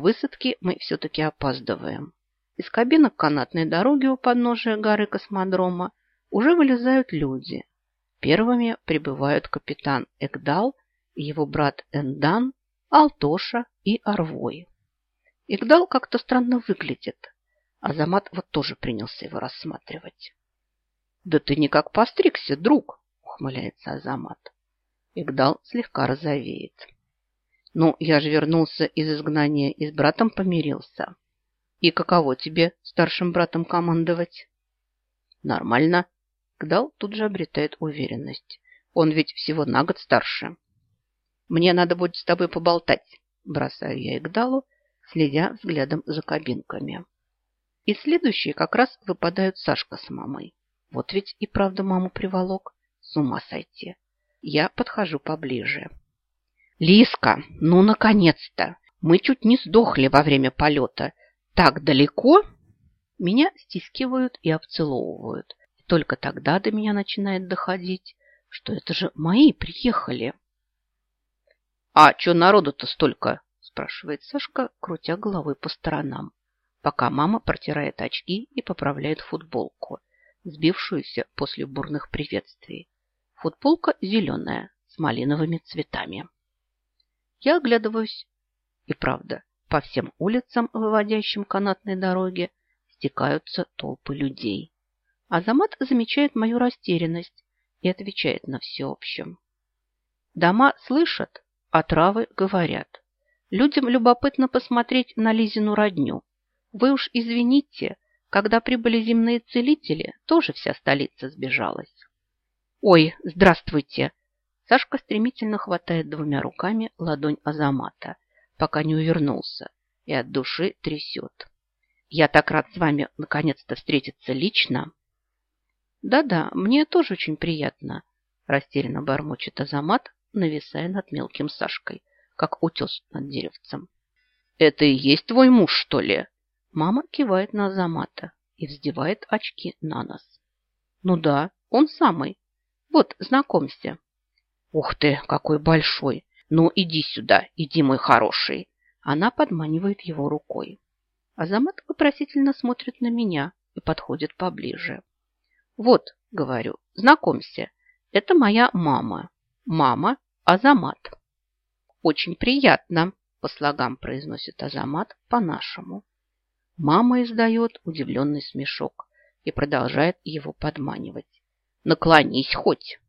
высадке мы все-таки опаздываем. Из кабинок канатной дороги у подножия горы космодрома уже вылезают люди. Первыми прибывают капитан Экдал и его брат Эндан, Алтоша и Арвой. Игдал как-то странно выглядит. Азамат вот тоже принялся его рассматривать. «Да ты никак постригся, друг!» — ухмыляется Азамат. Игдал слегка розовеет. «Ну, я же вернулся из изгнания и с братом помирился. И каково тебе старшим братом командовать?» «Нормально». Игдал тут же обретает уверенность. Он ведь всего на год старше. «Мне надо будет с тобой поболтать», – бросаю я Игдалу, следя взглядом за кабинками. И следующие как раз выпадают Сашка с мамой. Вот ведь и правда маму приволок. С ума сойти. Я подхожу поближе. «Лиска, ну, наконец-то! Мы чуть не сдохли во время полета. Так далеко?» Меня стискивают и обцеловывают. И только тогда до меня начинает доходить, что это же мои приехали. «А что народу-то столько?» спрашивает Сашка, крутя головой по сторонам, пока мама протирает очки и поправляет футболку, сбившуюся после бурных приветствий. Футболка зеленая, с малиновыми цветами. Я оглядываюсь, и правда, по всем улицам, выводящим канатной дороге, стекаются толпы людей. Азамат замечает мою растерянность и отвечает на всеобщем. Дома слышат, а травы говорят. Людям любопытно посмотреть на Лизину родню. Вы уж извините, когда прибыли земные целители, тоже вся столица сбежалась. Ой, здравствуйте! Сашка стремительно хватает двумя руками ладонь Азамата, пока не увернулся, и от души трясет. Я так рад с вами наконец-то встретиться лично. Да-да, мне тоже очень приятно, растерянно бормочет Азамат, нависая над мелким Сашкой как утес над деревцем. «Это и есть твой муж, что ли?» Мама кивает на Азамата и вздевает очки на нос. «Ну да, он самый. Вот, знакомься». «Ух ты, какой большой! Ну, иди сюда, иди, мой хороший!» Она подманивает его рукой. Азамат вопросительно смотрит на меня и подходит поближе. «Вот», — говорю, — «знакомься, это моя мама. Мама Азамат». Очень приятно, по слогам произносит Азамат по-нашему. Мама издает удивленный смешок и продолжает его подманивать. Наклонись хоть.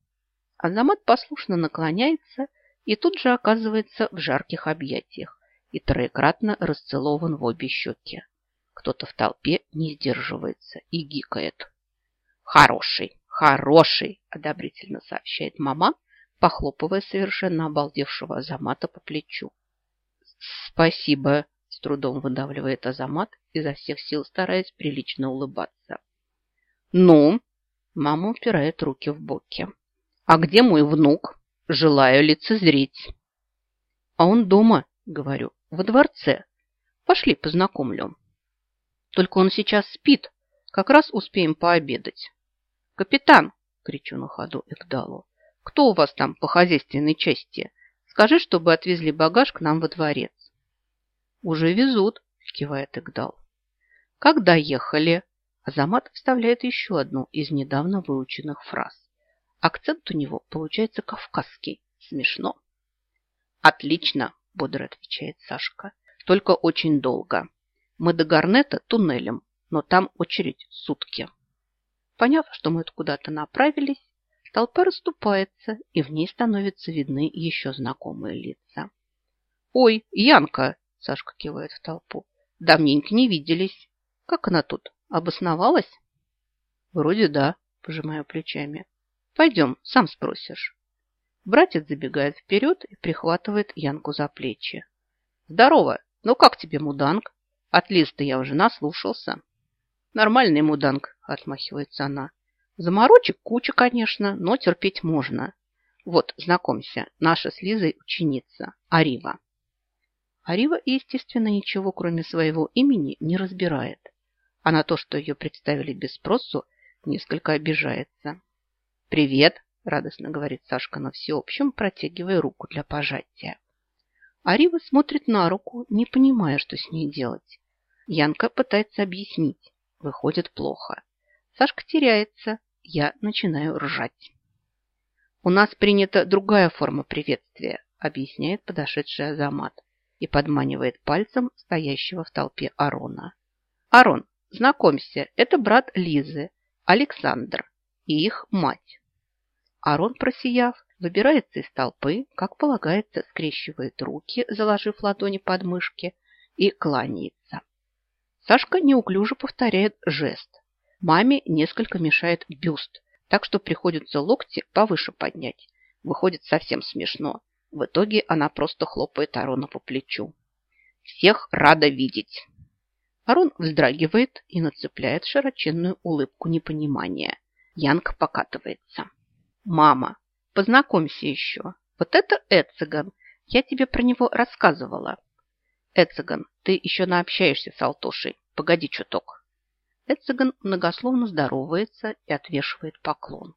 Азамат послушно наклоняется и тут же оказывается в жарких объятиях и троекратно расцелован в обе щеки. Кто-то в толпе не сдерживается и гикает. «Хороший, хороший!» – одобрительно сообщает мама – похлопывая совершенно обалдевшего Азамата по плечу. «Спасибо», – с трудом выдавливает Азамат, изо всех сил стараясь прилично улыбаться. «Ну?» – мама упирает руки в боки. «А где мой внук? Желаю лицезреть». «А он дома», – говорю, – «во дворце. Пошли, познакомлю». «Только он сейчас спит. Как раз успеем пообедать». «Капитан!» – кричу на ходу Экдалу. Кто у вас там по хозяйственной части? Скажи, чтобы отвезли багаж к нам во дворец. Уже везут, кивает Игдал. Когда ехали? Азамат вставляет еще одну из недавно выученных фраз. Акцент у него получается кавказский. Смешно. Отлично, бодро отвечает Сашка. Только очень долго. Мы до Гарнета туннелем, но там очередь сутки. Поняв, что мы куда-то направились, Толпа расступается, и в ней становятся видны еще знакомые лица. «Ой, Янка!» – Сашка кивает в толпу. «Давненько не виделись. Как она тут? Обосновалась?» «Вроде да», – пожимаю плечами. «Пойдем, сам спросишь». Братец забегает вперед и прихватывает Янку за плечи. «Здорово! Ну как тебе, муданг? От листа я уже наслушался». «Нормальный муданг», – отмахивается она. Заморочек куча, конечно, но терпеть можно. Вот, знакомься, наша с Лизой ученица Арива. Арива, естественно, ничего, кроме своего имени, не разбирает. А на то, что ее представили без спросу, несколько обижается. «Привет!» – радостно говорит Сашка на всеобщем, протягивая руку для пожатия. Арива смотрит на руку, не понимая, что с ней делать. Янка пытается объяснить. Выходит плохо. Сашка теряется. Я начинаю ржать. «У нас принята другая форма приветствия», объясняет подошедший Азамат и подманивает пальцем стоящего в толпе Арона. «Арон, знакомься, это брат Лизы, Александр и их мать». Арон, просияв, выбирается из толпы, как полагается, скрещивает руки, заложив ладони под мышки, и кланяется. Сашка неуклюже повторяет жест. Маме несколько мешает бюст, так что приходится локти повыше поднять. Выходит совсем смешно. В итоге она просто хлопает Арона по плечу. «Всех рада видеть!» Арон вздрагивает и нацепляет широченную улыбку непонимания. Янка покатывается. «Мама, познакомься еще. Вот это Эциган. Я тебе про него рассказывала». «Эциган, ты еще наобщаешься с Алтошей. Погоди чуток». Эциган многословно здоровается и отвешивает поклон.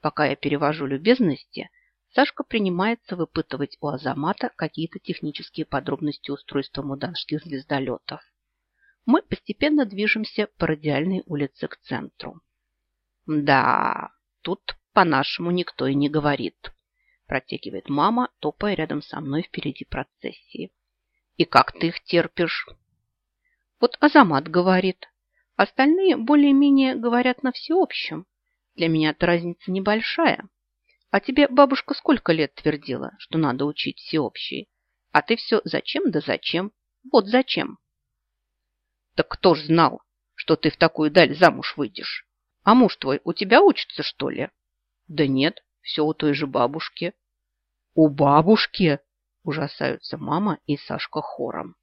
Пока я перевожу любезности, Сашка принимается выпытывать у Азамата какие-то технические подробности устройства муданских звездолетов. Мы постепенно движемся по радиальной улице к центру. Да, тут по-нашему никто и не говорит. Протягивает мама, топая рядом со мной впереди процессии. И как ты их терпишь? Вот Азамат говорит. Остальные более-менее говорят на всеобщем. Для меня эта разница небольшая. А тебе бабушка сколько лет твердила, что надо учить всеобщие? А ты все зачем да зачем? Вот зачем. Так кто ж знал, что ты в такую даль замуж выйдешь? А муж твой у тебя учится, что ли? Да нет, все у той же бабушки. У бабушки? Ужасаются мама и Сашка хором.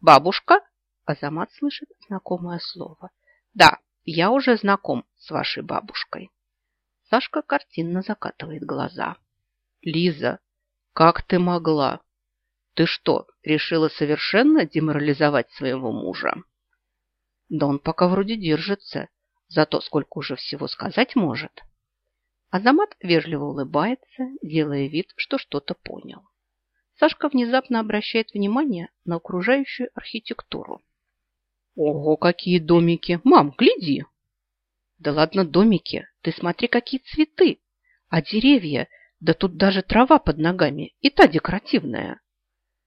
Бабушка? Азамат слышит знакомое слово. Да, я уже знаком с вашей бабушкой. Сашка картинно закатывает глаза. Лиза, как ты могла? Ты что, решила совершенно деморализовать своего мужа? Да он пока вроде держится, зато сколько уже всего сказать может. Азамат вежливо улыбается, делая вид, что что-то понял. Сашка внезапно обращает внимание на окружающую архитектуру. Ого, какие домики! Мам, гляди! Да ладно домики, ты смотри, какие цветы! А деревья, да тут даже трава под ногами, и та декоративная.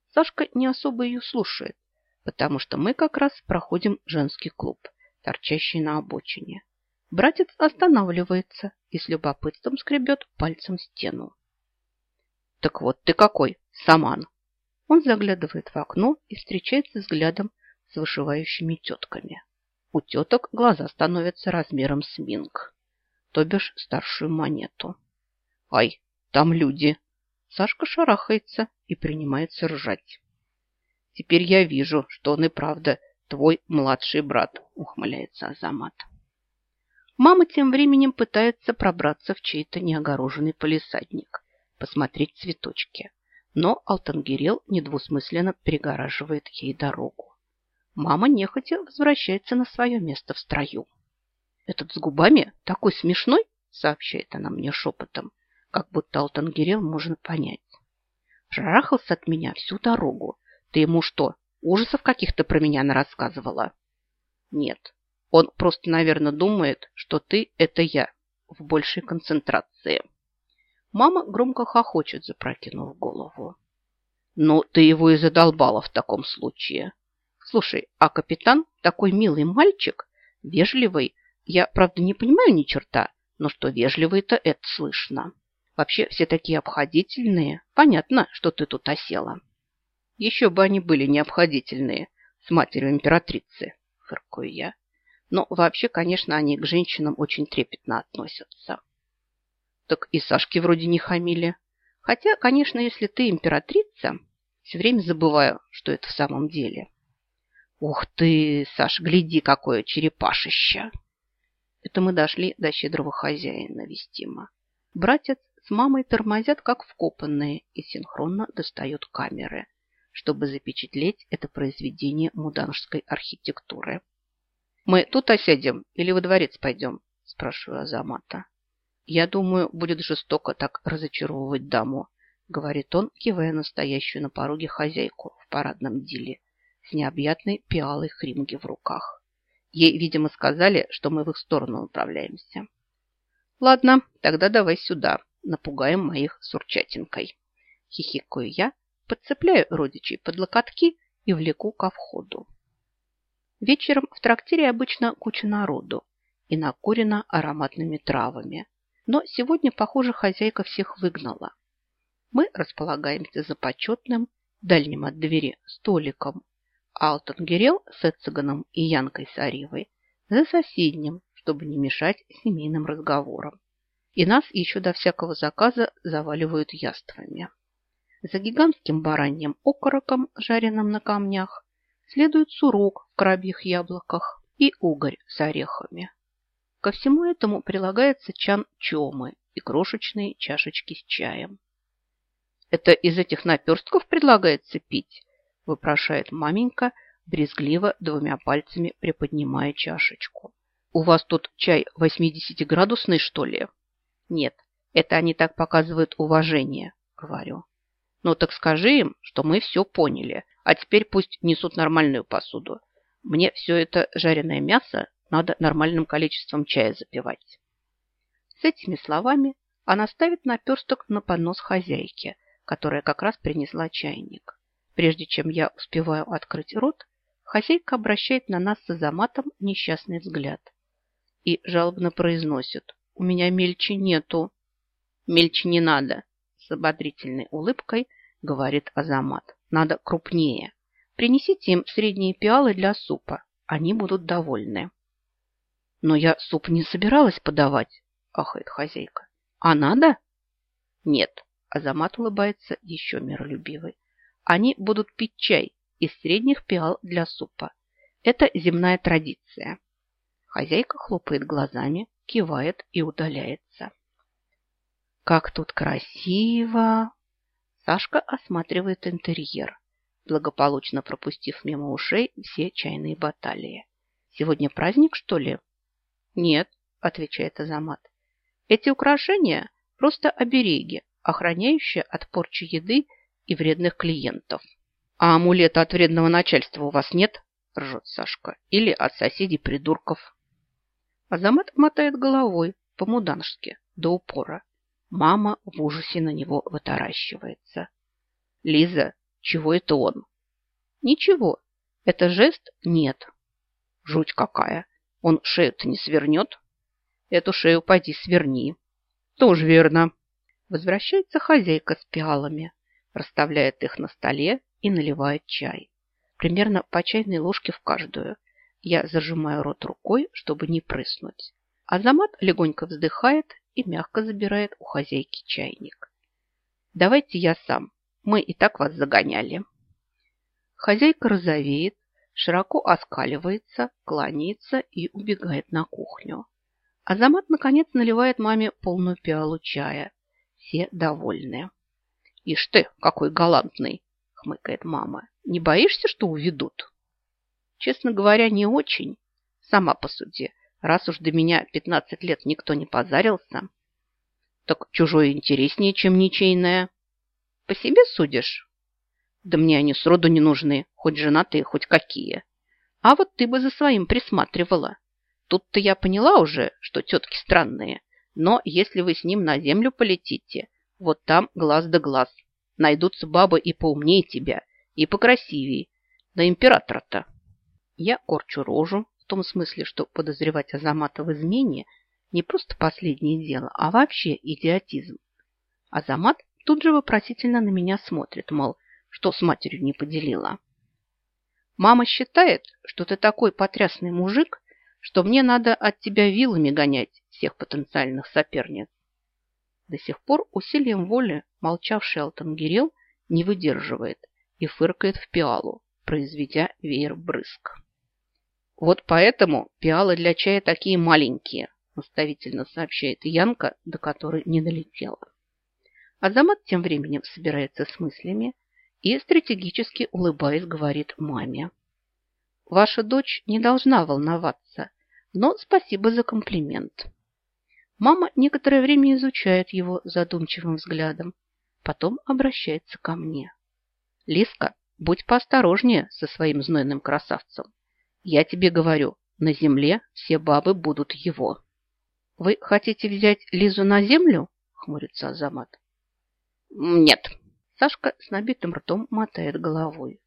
Сашка не особо ее слушает, потому что мы как раз проходим женский клуб, торчащий на обочине. Братец останавливается и с любопытством скребет пальцем стену. Так вот ты какой, Саман! Он заглядывает в окно и встречается взглядом с вышивающими тетками. У теток глаза становятся размером с минг, то бишь старшую монету. Ай, там люди! Сашка шарахается и принимается ржать. Теперь я вижу, что он и правда твой младший брат, ухмыляется Азамат. Мама тем временем пытается пробраться в чей-то неогороженный полисадник, посмотреть цветочки. Но Алтангирел недвусмысленно перегораживает ей дорогу. Мама нехотя возвращается на свое место в строю. «Этот с губами такой смешной!» сообщает она мне шепотом, как будто Алтангирел можно понять. Шарахался от меня всю дорогу. Ты ему что, ужасов каких-то про меня рассказывала? Нет, он просто, наверное, думает, что ты – это я в большей концентрации. Мама громко хохочет, запрокинув голову. Ну, ты его и задолбала в таком случае. Слушай, а капитан такой милый мальчик, вежливый. Я, правда, не понимаю ни черта, но что вежливый-то это слышно. Вообще все такие обходительные. Понятно, что ты тут осела. Еще бы они были необходительные с матерью императрицы, фыркую я. Но вообще, конечно, они к женщинам очень трепетно относятся. Так и Сашки вроде не хамили. Хотя, конечно, если ты императрица, все время забываю, что это в самом деле. Ух ты, Саш, гляди, какое черепашище! Это мы дошли до щедрого хозяина Вестима. Братец с мамой тормозят, как вкопанные, и синхронно достают камеры, чтобы запечатлеть это произведение муданжской архитектуры. «Мы тут осядем или во дворец пойдем?» – спрашиваю Азамата. «Я думаю, будет жестоко так разочаровывать даму, говорит он, кивая настоящую на пороге хозяйку в парадном диле с необъятной пиалой хримги в руках. Ей, видимо, сказали, что мы в их сторону направляемся. Ладно, тогда давай сюда, напугаем моих сурчатинкой. Хихикаю я, подцепляю родичей под локотки и влеку ко входу. Вечером в трактире обычно куча народу и накурено ароматными травами. Но сегодня, похоже, хозяйка всех выгнала. Мы располагаемся за почетным, дальним от двери, столиком. Алтон Герел с Эцеганом и Янкой Саривой за соседним, чтобы не мешать семейным разговорам. И нас еще до всякого заказа заваливают яствами. За гигантским бараньим окороком, жареным на камнях, следует сурок в крабьих яблоках и угорь с орехами. Ко всему этому прилагается чан чомы и крошечные чашечки с чаем. «Это из этих наперстков предлагается пить?» – выпрашивает маменька, брезгливо двумя пальцами приподнимая чашечку. «У вас тут чай 80-градусный, что ли?» «Нет, это они так показывают уважение», – говорю. «Ну так скажи им, что мы все поняли, а теперь пусть несут нормальную посуду. Мне все это жареное мясо надо нормальным количеством чая запивать. С этими словами она ставит наперсток на поднос хозяйки, которая как раз принесла чайник. Прежде чем я успеваю открыть рот, хозяйка обращает на нас с Азаматом несчастный взгляд и жалобно произносит «У меня мельче нету». «Мельче не надо», с ободрительной улыбкой говорит Азамат. «Надо крупнее. Принесите им средние пиалы для супа. Они будут довольны». Но я суп не собиралась подавать, ахает хозяйка. А надо? Нет, Азамат улыбается еще миролюбивый. Они будут пить чай из средних пиал для супа. Это земная традиция. Хозяйка хлопает глазами, кивает и удаляется. Как тут красиво! Сашка осматривает интерьер, благополучно пропустив мимо ушей все чайные баталии. Сегодня праздник, что ли? Нет, отвечает Азамат. Эти украшения просто обереги, охраняющие от порчи еды и вредных клиентов. А амулета от вредного начальства у вас нет? Ржет Сашка. Или от соседей-придурков. Азамат мотает головой по-мудански до упора. Мама в ужасе на него вытаращивается. Лиза, чего это он? Ничего, это жест нет. Жуть какая. Он шею-то не свернет? Эту шею пойди сверни. Тоже верно. Возвращается хозяйка с пиалами, расставляет их на столе и наливает чай. Примерно по чайной ложке в каждую. Я зажимаю рот рукой, чтобы не прыснуть. Азамат легонько вздыхает и мягко забирает у хозяйки чайник. Давайте я сам. Мы и так вас загоняли. Хозяйка розовеет, широко оскаливается, кланяется и убегает на кухню. Азамат, наконец, наливает маме полную пиалу чая. Все довольны. «Ишь ты, какой галантный!» — хмыкает мама. «Не боишься, что уведут?» «Честно говоря, не очень. Сама посуди, раз уж до меня пятнадцать лет никто не позарился». «Так чужое интереснее, чем ничейное». «По себе судишь?» Да мне они сроду не нужны, хоть женатые, хоть какие. А вот ты бы за своим присматривала. Тут-то я поняла уже, что тетки странные. Но если вы с ним на землю полетите, вот там глаз да глаз. Найдутся бабы и поумнее тебя, и покрасивее. На императора-то. Я корчу рожу, в том смысле, что подозревать Азамата в измене не просто последнее дело, а вообще идиотизм. Азамат тут же вопросительно на меня смотрит, мол, что с матерью не поделила. Мама считает, что ты такой потрясный мужик, что мне надо от тебя вилами гонять всех потенциальных соперниц. До сих пор усилием воли молчавший Алтангирел не выдерживает и фыркает в пиалу, произведя веер брызг. Вот поэтому пиалы для чая такие маленькие, наставительно сообщает Янка, до которой не долетела. Азамат тем временем собирается с мыслями и стратегически улыбаясь говорит маме. Ваша дочь не должна волноваться, но спасибо за комплимент. Мама некоторое время изучает его задумчивым взглядом, Потом обращается ко мне. Лиска, будь поосторожнее со своим знойным красавцем. Я тебе говорю, на земле все бабы будут его. Вы хотите взять Лизу на землю? Хмурится Азамат. Нет. Сашка с набитым ртом мотает головой.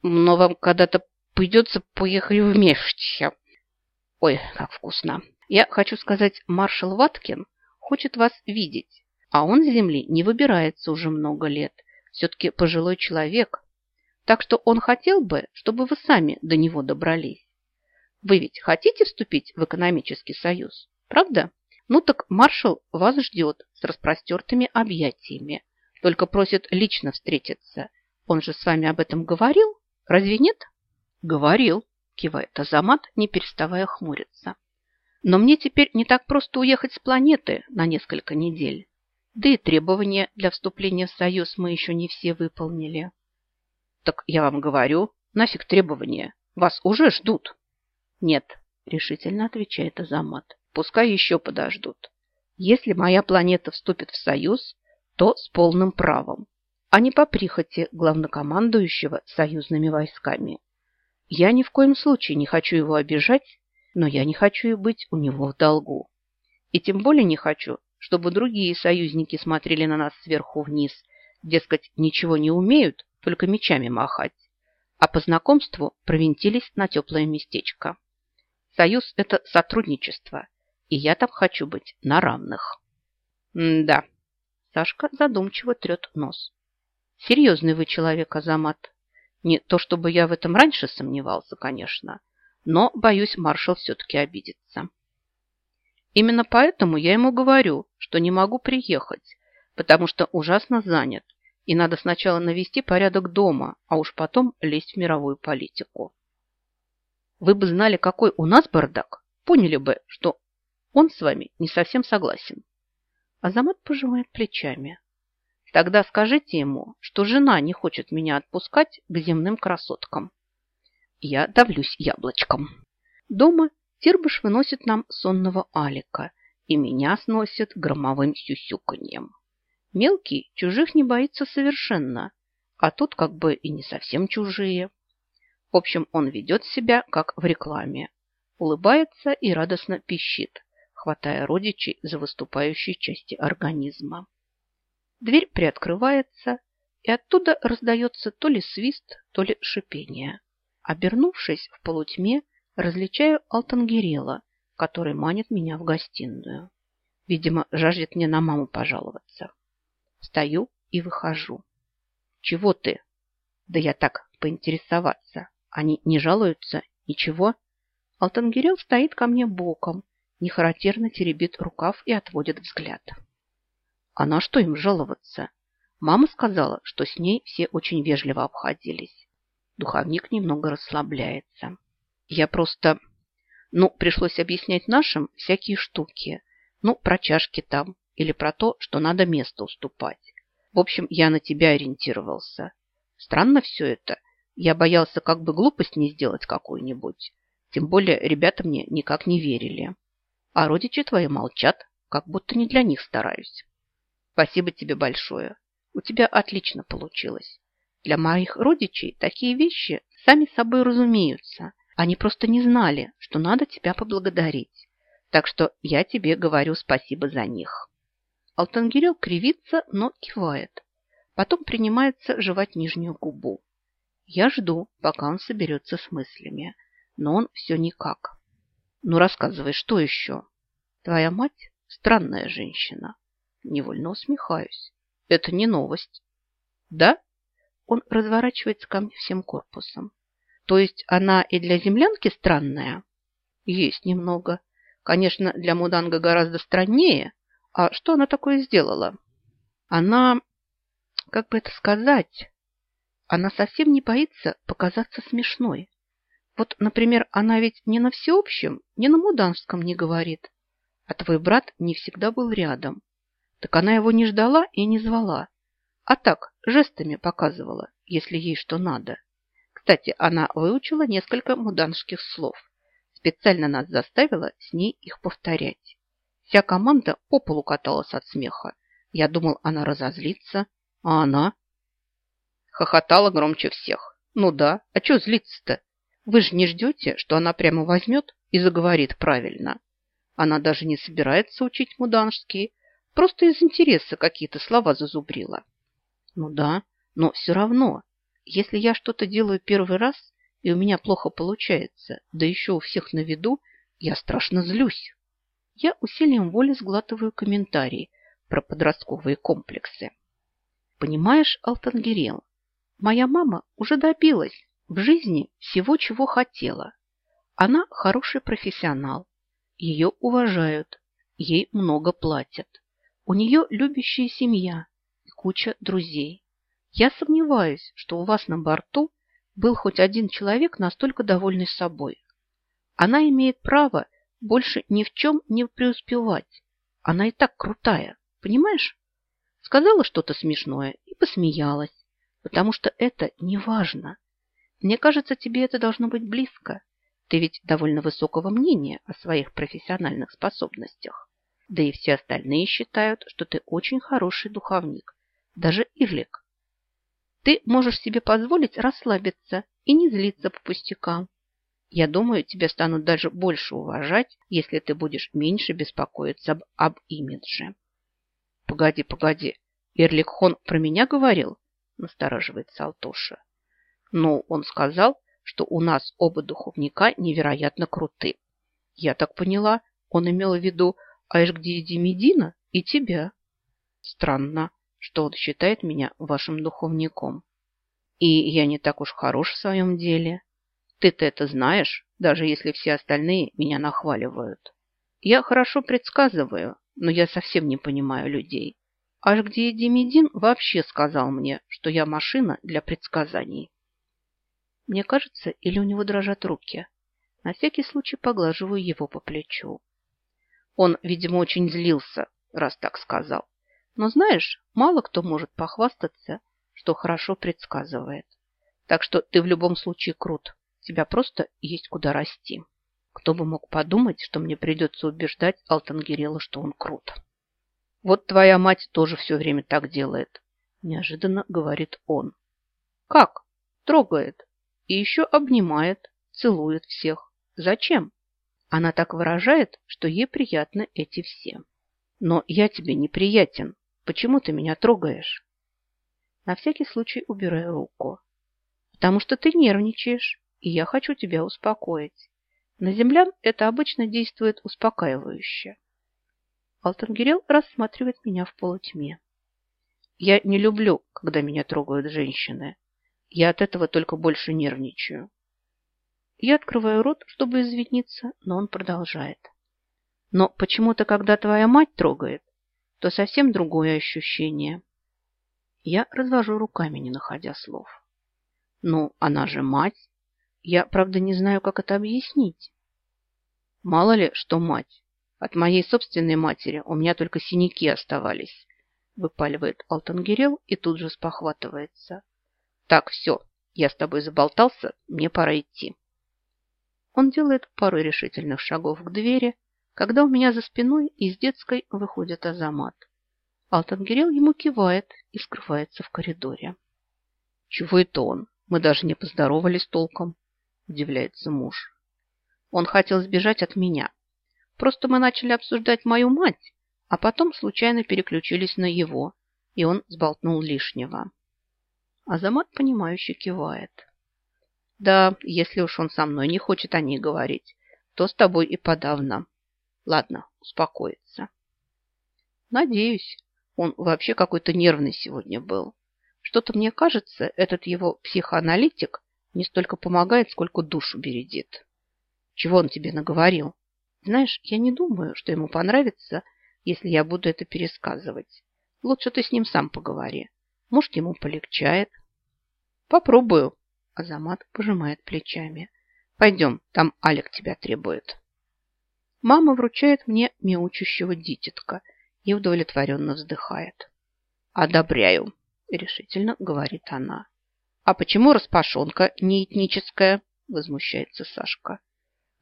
Но вам когда-то придется поехать вместе. Ой, как вкусно. Я хочу сказать, маршал Ваткин хочет вас видеть, а он с земли не выбирается уже много лет. Все-таки пожилой человек. Так что он хотел бы, чтобы вы сами до него добрались. Вы ведь хотите вступить в экономический союз, правда? Ну так маршал вас ждет с распростертыми объятиями. Только просит лично встретиться. Он же с вами об этом говорил, разве нет? Говорил, кивает Азамат, не переставая хмуриться. Но мне теперь не так просто уехать с планеты на несколько недель. Да и требования для вступления в Союз мы еще не все выполнили. Так я вам говорю, нафиг требования. Вас уже ждут. Нет, решительно отвечает Азамат. Пускай еще подождут. Если моя планета вступит в Союз, то с полным правом, а не по прихоти главнокомандующего союзными войсками. Я ни в коем случае не хочу его обижать но я не хочу и быть у него в долгу. И тем более не хочу, чтобы другие союзники смотрели на нас сверху вниз, дескать, ничего не умеют, только мечами махать, а по знакомству провинтились на теплое местечко. Союз – это сотрудничество, и я там хочу быть на равных. М да, Сашка задумчиво трет нос. Серьезный вы человек, Азамат. Не то чтобы я в этом раньше сомневался, конечно, – но, боюсь, маршал все-таки обидится. Именно поэтому я ему говорю, что не могу приехать, потому что ужасно занят, и надо сначала навести порядок дома, а уж потом лезть в мировую политику. Вы бы знали, какой у нас бардак, поняли бы, что он с вами не совсем согласен. Азамат пожимает плечами. Тогда скажите ему, что жена не хочет меня отпускать к земным красоткам. Я давлюсь яблочком. Дома Тирбыш выносит нам сонного Алика, и меня сносит громовым сюсюканьем. Мелкий чужих не боится совершенно, а тут как бы и не совсем чужие. В общем, он ведет себя, как в рекламе. Улыбается и радостно пищит, хватая родичей за выступающие части организма. Дверь приоткрывается, и оттуда раздается то ли свист, то ли шипение. Обернувшись в полутьме, различаю Алтангерела, который манит меня в гостиную. Видимо, жаждет мне на маму пожаловаться. Стою и выхожу. Чего ты? Да я так поинтересоваться. Они не жалуются? Ничего? Алтангерел стоит ко мне боком, нехарактерно теребит рукав и отводит взгляд. А на что им жаловаться? Мама сказала, что с ней все очень вежливо обходились. Духовник немного расслабляется. Я просто... Ну, пришлось объяснять нашим всякие штуки. Ну, про чашки там. Или про то, что надо место уступать. В общем, я на тебя ориентировался. Странно все это. Я боялся как бы глупость не сделать какую-нибудь. Тем более ребята мне никак не верили. А родичи твои молчат, как будто не для них стараюсь. Спасибо тебе большое. У тебя отлично получилось. Для моих родичей такие вещи сами собой разумеются. Они просто не знали, что надо тебя поблагодарить. Так что я тебе говорю спасибо за них. Алтангирел кривится, но кивает. Потом принимается жевать нижнюю губу. Я жду, пока он соберется с мыслями. Но он все никак. Ну, рассказывай, что еще? Твоя мать странная женщина. Невольно усмехаюсь. Это не новость. Да? Он разворачивается ко мне всем корпусом. То есть она и для землянки странная? Есть немного. Конечно, для Муданга гораздо страннее. А что она такое сделала? Она, как бы это сказать, она совсем не боится показаться смешной. Вот, например, она ведь не на всеобщем, не на муданском не говорит. А твой брат не всегда был рядом. Так она его не ждала и не звала. А так, жестами показывала, если ей что надо. Кстати, она выучила несколько муданских слов. Специально нас заставила с ней их повторять. Вся команда по полу каталась от смеха. Я думал, она разозлится. А она? Хохотала громче всех. Ну да, а что злиться-то? Вы же не ждете, что она прямо возьмет и заговорит правильно. Она даже не собирается учить муданжские, просто из интереса какие-то слова зазубрила. Ну да, но все равно, если я что-то делаю первый раз, и у меня плохо получается, да еще у всех на виду, я страшно злюсь. Я усилием воли сглатываю комментарии про подростковые комплексы. Понимаешь, Алтангирел, моя мама уже добилась в жизни всего, чего хотела. Она хороший профессионал. Ее уважают. Ей много платят. У нее любящая семья и куча друзей. Я сомневаюсь, что у вас на борту был хоть один человек настолько довольный собой. Она имеет право больше ни в чем не преуспевать. Она и так крутая, понимаешь? Сказала что-то смешное и посмеялась, потому что это не важно. Мне кажется, тебе это должно быть близко. Ты ведь довольно высокого мнения о своих профессиональных способностях. Да и все остальные считают, что ты очень хороший духовник. Даже Ирлик. Ты можешь себе позволить расслабиться и не злиться по пустякам. Я думаю, тебя станут даже больше уважать, если ты будешь меньше беспокоиться об, об имидже. Погоди, погоди. Ирлик Хон про меня говорил? Настораживается Алтоша. Но он сказал, что у нас оба духовника невероятно круты. Я так поняла, он имел в виду Айшгдиди Медина и тебя. Странно, что он считает меня вашим духовником. И я не так уж хорош в своем деле. Ты-то это знаешь, даже если все остальные меня нахваливают. Я хорошо предсказываю, но я совсем не понимаю людей. Аж где Медин вообще сказал мне, что я машина для предсказаний. Мне кажется, или у него дрожат руки. На всякий случай поглаживаю его по плечу. Он, видимо, очень злился, раз так сказал. Но знаешь, мало кто может похвастаться, что хорошо предсказывает. Так что ты в любом случае крут. Тебя просто есть куда расти. Кто бы мог подумать, что мне придется убеждать Алтангерела, что он крут. Вот твоя мать тоже все время так делает, неожиданно говорит он. Как? Трогает. И еще обнимает, целует всех. Зачем? Она так выражает, что ей приятны эти все. Но я тебе неприятен. Почему ты меня трогаешь? На всякий случай убираю руку. Потому что ты нервничаешь, и я хочу тебя успокоить. На землян это обычно действует успокаивающе. Алтангирел рассматривает меня в полутьме. Я не люблю, когда меня трогают женщины. Я от этого только больше нервничаю. Я открываю рот, чтобы извиниться, но он продолжает. Но почему-то, когда твоя мать трогает, то совсем другое ощущение. Я развожу руками, не находя слов. Ну, она же мать. Я, правда, не знаю, как это объяснить. Мало ли, что мать. От моей собственной матери у меня только синяки оставались. Выпаливает Алтангерел и тут же спохватывается. Так, все, я с тобой заболтался, мне пора идти. Он делает пару решительных шагов к двери, когда у меня за спиной из детской выходит Азамат. Алтангирел ему кивает и скрывается в коридоре. Чего это он? Мы даже не поздоровались толком, удивляется муж. Он хотел сбежать от меня. Просто мы начали обсуждать мою мать, а потом случайно переключились на его, и он сболтнул лишнего. Азамат, понимающе кивает. Да, если уж он со мной не хочет о ней говорить, то с тобой и подавно. Ладно, успокоится. Надеюсь. Он вообще какой-то нервный сегодня был. Что-то мне кажется, этот его психоаналитик не столько помогает, сколько душу бередит. Чего он тебе наговорил? Знаешь, я не думаю, что ему понравится, если я буду это пересказывать. Лучше ты с ним сам поговори. Может, ему полегчает. Попробую. Азамат пожимает плечами. Пойдем, там Алик тебя требует. Мама вручает мне мяучущего дитятка и удовлетворенно вздыхает. «Одобряю», – решительно говорит она. «А почему распашонка не этническая?» – возмущается Сашка.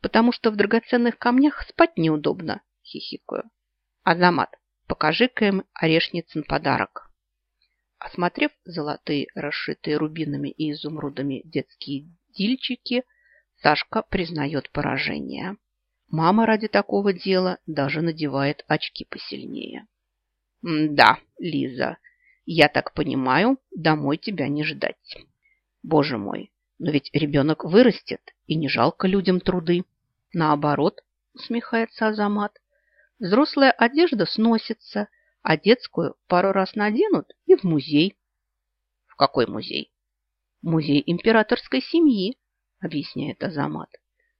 «Потому что в драгоценных камнях спать неудобно», – хихикаю. «Азамат, покажи-ка им орешницын подарок». Осмотрев золотые, расшитые рубинами и изумрудами детские дильчики, Сашка признает поражение. Мама ради такого дела даже надевает очки посильнее. «Да, Лиза, я так понимаю, домой тебя не ждать. Боже мой, но ведь ребенок вырастет, и не жалко людям труды. Наоборот, усмехается Азамат, взрослая одежда сносится, а детскую пару раз наденут и в музей. В какой музей? Музей императорской семьи, объясняет Азамат.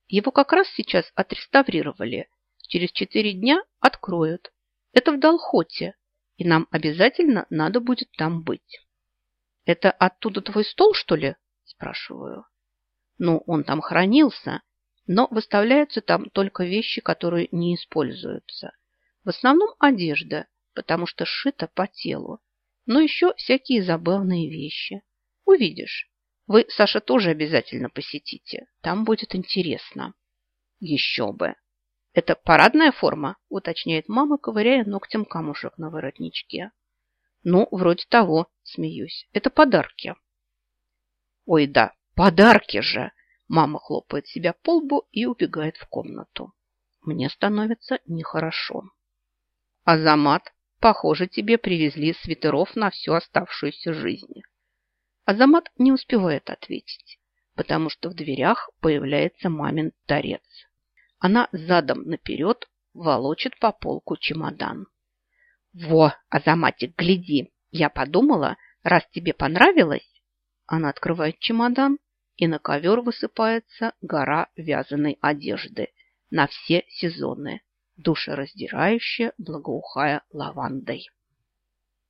Его как раз сейчас отреставрировали. Через четыре дня откроют. Это в Долхоте, и нам обязательно надо будет там быть. Это оттуда твой стол, что ли? Спрашиваю. Ну, он там хранился, но выставляются там только вещи, которые не используются. В основном одежда, потому что сшита по телу, но еще всякие забавные вещи. Увидишь. Вы, Саша, тоже обязательно посетите. Там будет интересно. Еще бы. Это парадная форма, уточняет мама, ковыряя ногтем камушек на воротничке. Ну, вроде того, смеюсь. Это подарки. Ой, да, подарки же. Мама хлопает себя по лбу и убегает в комнату. Мне становится нехорошо. Азамат, похоже, тебе привезли свитеров на всю оставшуюся жизнь. Азамат не успевает ответить, потому что в дверях появляется мамин торец. Она задом наперед волочит по полку чемодан. «Во, Азаматик, гляди! Я подумала, раз тебе понравилось...» Она открывает чемодан, и на ковер высыпается гора вязаной одежды на все сезоны, душераздирающая, благоухая лавандой.